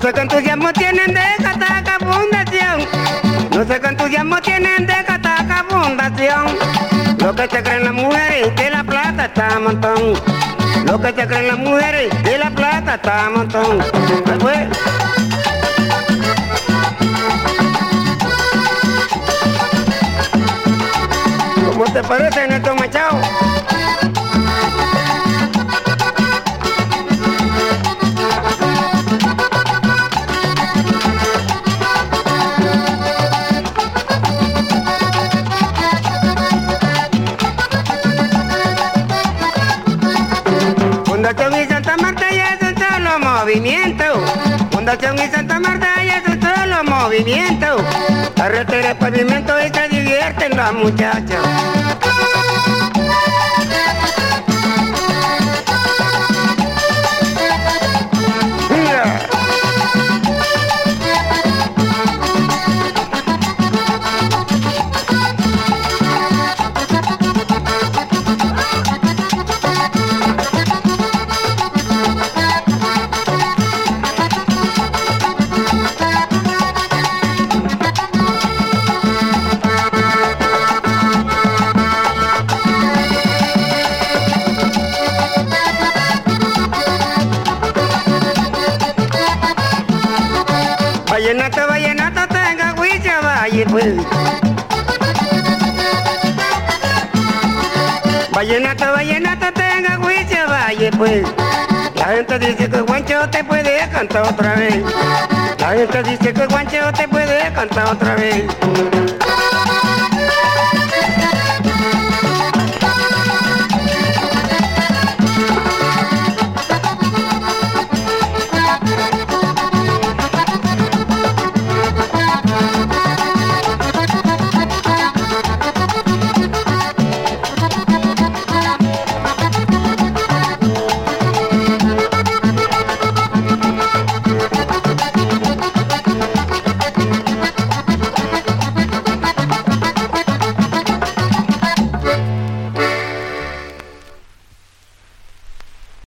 sé qué entusiasmo tienen de Cataca Fundación. No sé qué entusiasmo tienen de Cataca Fundación. Lo que se creen las mujeres que la plata está montón. Lo que se creen las mujeres que la plata está montón. ¿Cómo te parece, Neto Machado? Fundación y Santa Marta ya es un solo movimiento. Fundación y Santa Marta ya es un solo movimiento. Carretera, pavimento y se divierten los muchachos. Vallenato, vallenato, tenga juicio, vaya pues. Vallenato, vallenato, tenga juicio, vaya pues. La gente dice que Juancho te puede cantar otra vez. La gente dice que Juancho te puede cantar otra vez.